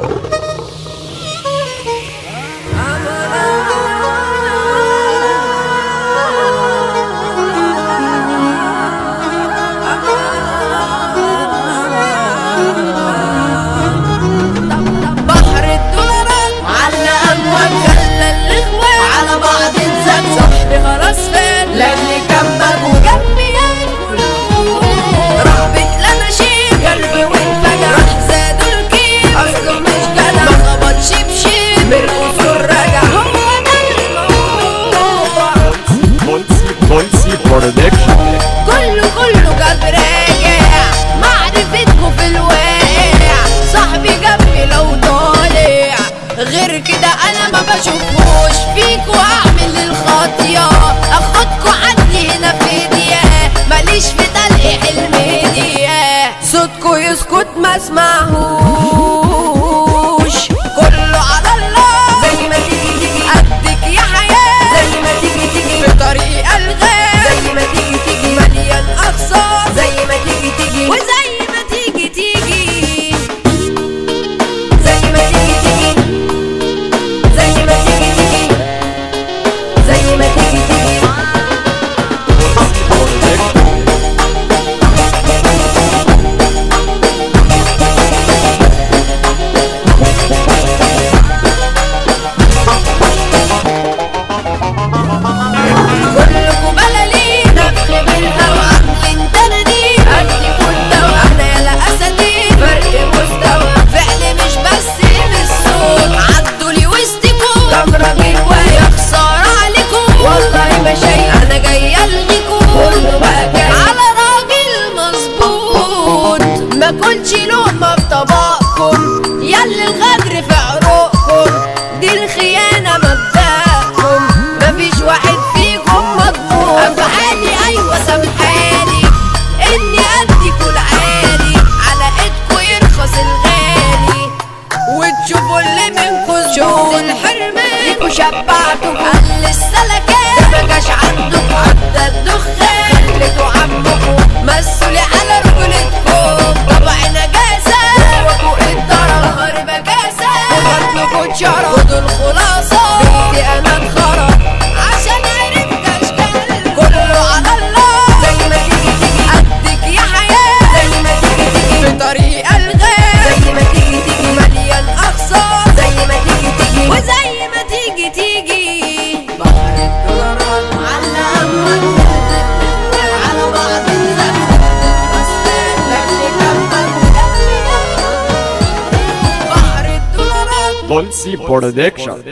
Oh, اشوفهوش فيكوا أعمل الخطيه اخدكوا عني هنا في دقيقة. ماليش في تلقيح الميديا. صوتكوا يسكت ما اسمعهوش. مشايخ أنا جاية ليكم كله بقى جاي على راجل مظبوط ما كلش لقمه في طبقكم ياللي الغدر في عروقكم دي الخيانة مبدأكم مفيش واحد فيكم مضبوط أفعالي أيوه سامحالي إني اديكوا على ايدكم يرخص الغالي. وتشوفوا اللي منكم زود الحرمان. ليكوا شبعتوا قال السلام duche Lonsi Benediction.